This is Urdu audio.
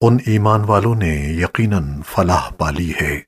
ان ایمان والوں نے یقیناً فلاح پالی ہے۔